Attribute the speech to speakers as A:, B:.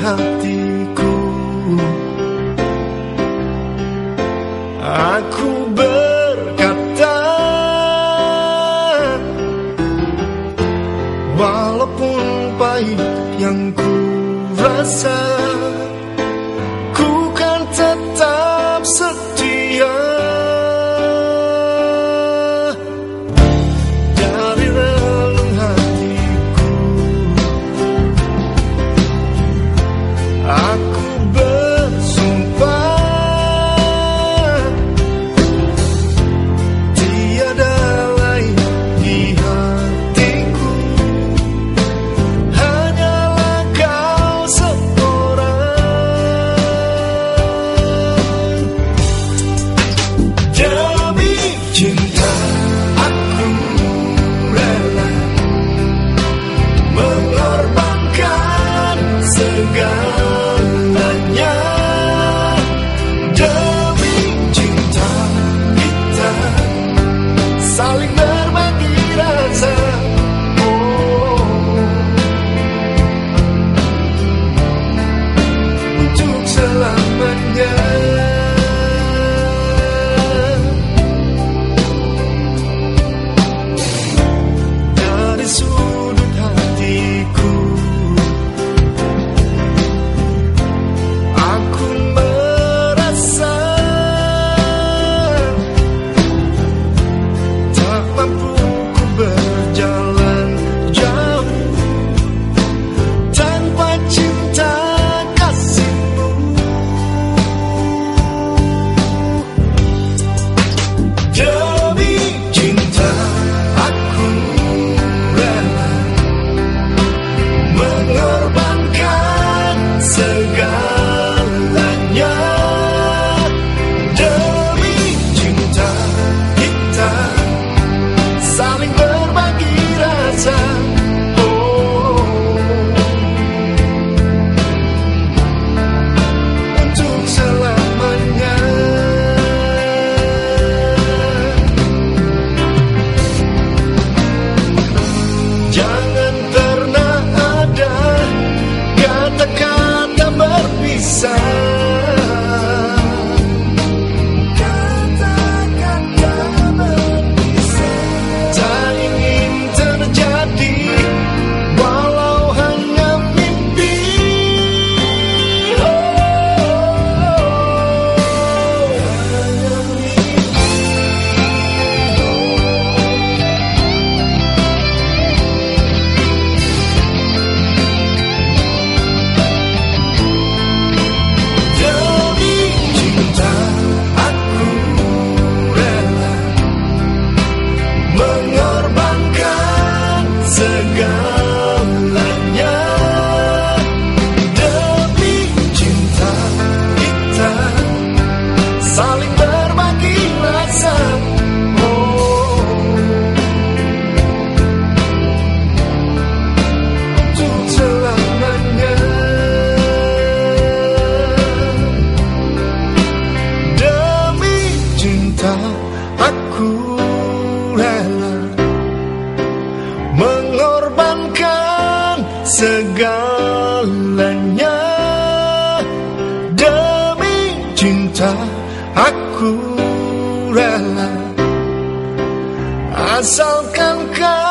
A: hatiku. Aku berkata Walaupun pahit yang ku rasa aku rela mengorbankan segalanya. Demi cinta aku rela. Asalkan kau